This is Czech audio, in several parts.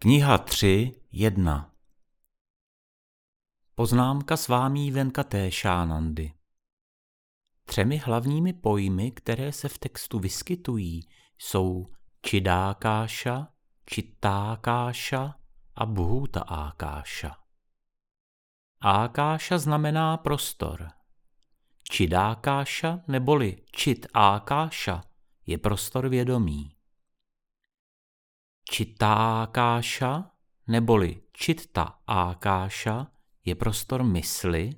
Kniha 3, 1 Poznámka s vámí Venkatéšánandy Třemi hlavními pojmy, které se v textu vyskytují, jsou čidákáša, čitákáša a bhuta ákáša. Ákáša znamená prostor. Čidákáša neboli čit ákáša je prostor vědomí. Čitákáša neboli čitta ákáša je prostor mysli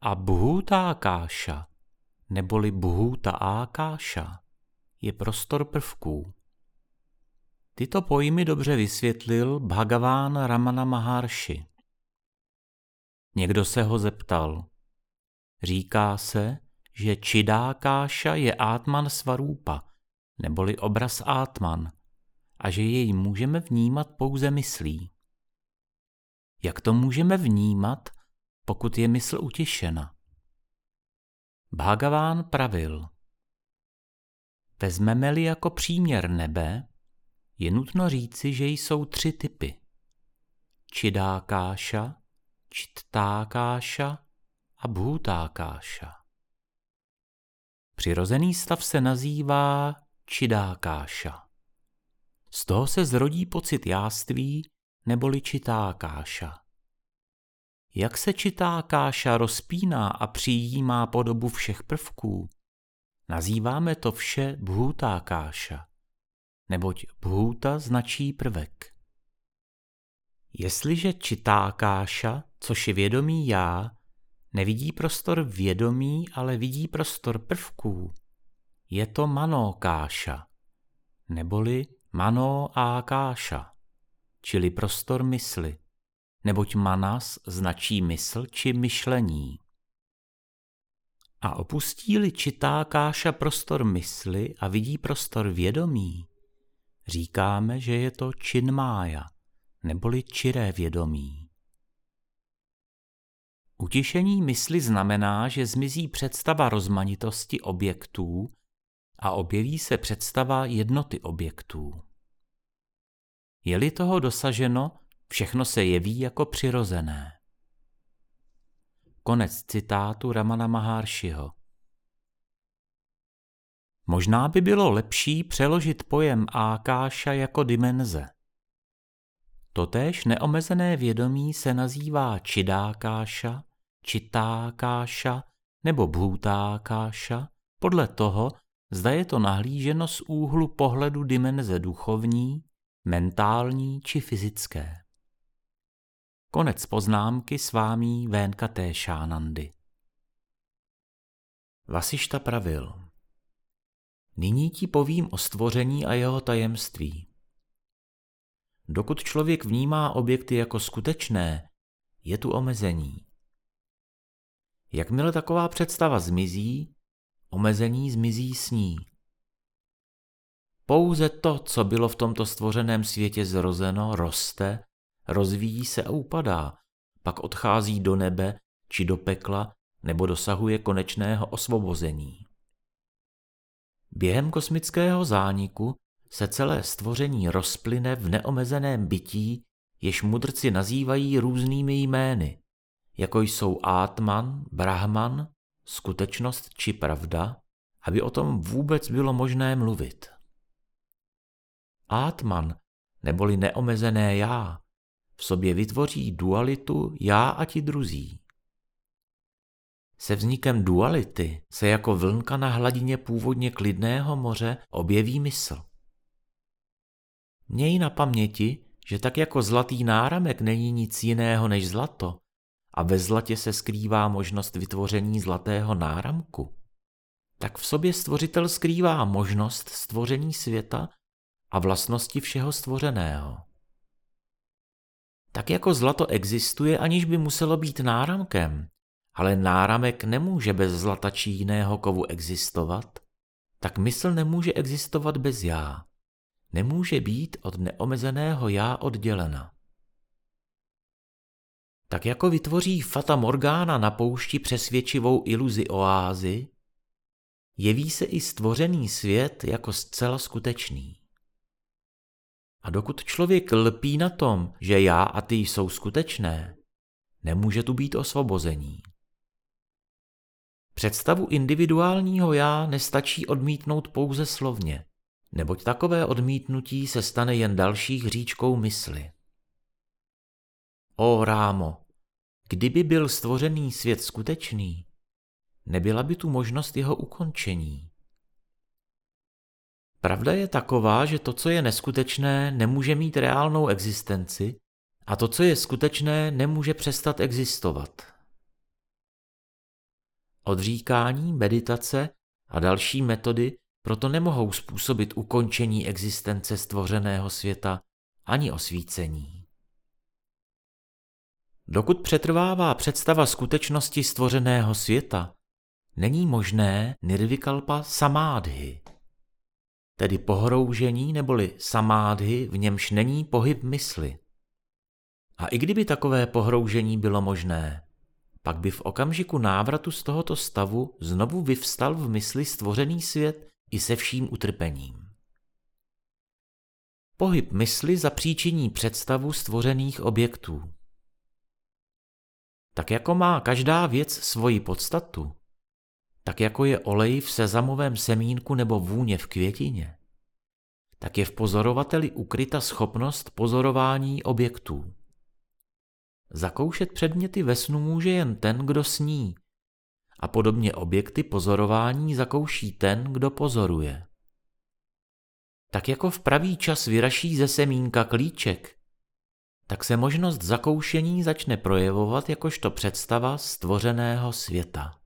a bhutákáša neboli bhuta ákáša je prostor prvků. Tyto pojmy dobře vysvětlil Bhagaván Ramana Maharshi. Někdo se ho zeptal. Říká se, že Čidákáša je Atman Svarupa, neboli obraz Atman, a že jej můžeme vnímat pouze myslí. Jak to můžeme vnímat, pokud je mysl utěšena? Bhagaván pravil. Vezmeme-li jako příměr nebe, je nutno říci, že jsou tři typy. Čidákáša, čttákáša a bhutákáša. Přirozený stav se nazývá čidákáša. Z toho se zrodí pocit jáství neboli čitá káša. Jak se čitá káša rozpíná a přijímá podobu všech prvků, nazýváme to vše bhutá káša, neboť bhuta značí prvek. Jestliže čitá káša, což je vědomí já, nevidí prostor vědomí, ale vidí prostor prvků, je to manókáša, neboli Mano káša, čili prostor mysli, neboť manas značí mysl či myšlení. A opustí-li čitá káša prostor mysli a vidí prostor vědomí, říkáme, že je to činmája, neboli čiré vědomí. Utišení mysli znamená, že zmizí představa rozmanitosti objektů a objeví se představa jednoty objektů. Je-li toho dosaženo, všechno se jeví jako přirozené. Konec citátu Ramana Maharshiho. Možná by bylo lepší přeložit pojem ákáša jako dimenze. Totéž neomezené vědomí se nazývá čidákáša, čitákáša nebo bhútákáša podle toho, zda je to nahlíženo z úhlu pohledu dimenze duchovní, mentální či fyzické. Konec poznámky s vámí Vénkaté Šánandy. Vasišta pravil. Nyní ti povím o stvoření a jeho tajemství. Dokud člověk vnímá objekty jako skutečné, je tu omezení. Jakmile taková představa zmizí, omezení zmizí s ní. Pouze to, co bylo v tomto stvořeném světě zrozeno, roste, rozvíjí se a upadá, pak odchází do nebe či do pekla nebo dosahuje konečného osvobození. Během kosmického zániku se celé stvoření rozplyne v neomezeném bytí, jež mudrci nazývají různými jmény, jako jsou Atman, Brahman, skutečnost či pravda, aby o tom vůbec bylo možné mluvit. Atman, neboli neomezené já, v sobě vytvoří dualitu já a ti druzí. Se vznikem duality se jako vlnka na hladině původně klidného moře objeví mysl. Měj na paměti, že tak jako zlatý náramek není nic jiného než zlato a ve zlatě se skrývá možnost vytvoření zlatého náramku, tak v sobě stvořitel skrývá možnost stvoření světa a vlastnosti všeho stvořeného. Tak jako zlato existuje, aniž by muselo být náramkem, ale náramek nemůže bez zlata či jiného kovu existovat, tak mysl nemůže existovat bez já. Nemůže být od neomezeného já oddělena. Tak jako vytvoří Fata Morgana na poušti přesvědčivou iluzi oázy, jeví se i stvořený svět jako zcela skutečný. A dokud člověk lpí na tom, že já a ty jsou skutečné, nemůže tu být osvobození. Představu individuálního já nestačí odmítnout pouze slovně, neboť takové odmítnutí se stane jen další hříčkou mysli. O Rámo, kdyby byl stvořený svět skutečný, nebyla by tu možnost jeho ukončení. Pravda je taková, že to, co je neskutečné, nemůže mít reálnou existenci a to, co je skutečné, nemůže přestat existovat. Odříkání, meditace a další metody proto nemohou způsobit ukončení existence stvořeného světa ani osvícení. Dokud přetrvává představa skutečnosti stvořeného světa, není možné nirvikalpa samádhy, tedy pohroužení neboli samádhy, v němž není pohyb mysli. A i kdyby takové pohroužení bylo možné, pak by v okamžiku návratu z tohoto stavu znovu vyvstal v mysli stvořený svět i se vším utrpením. Pohyb mysli zapříčiní představu stvořených objektů. Tak jako má každá věc svoji podstatu, tak jako je olej v sezamovém semínku nebo vůně v květině, tak je v pozorovateli ukryta schopnost pozorování objektů. Zakoušet předměty ve snu může jen ten, kdo sní, a podobně objekty pozorování zakouší ten, kdo pozoruje. Tak jako v pravý čas vyraší ze semínka klíček, tak se možnost zakoušení začne projevovat jakožto představa stvořeného světa.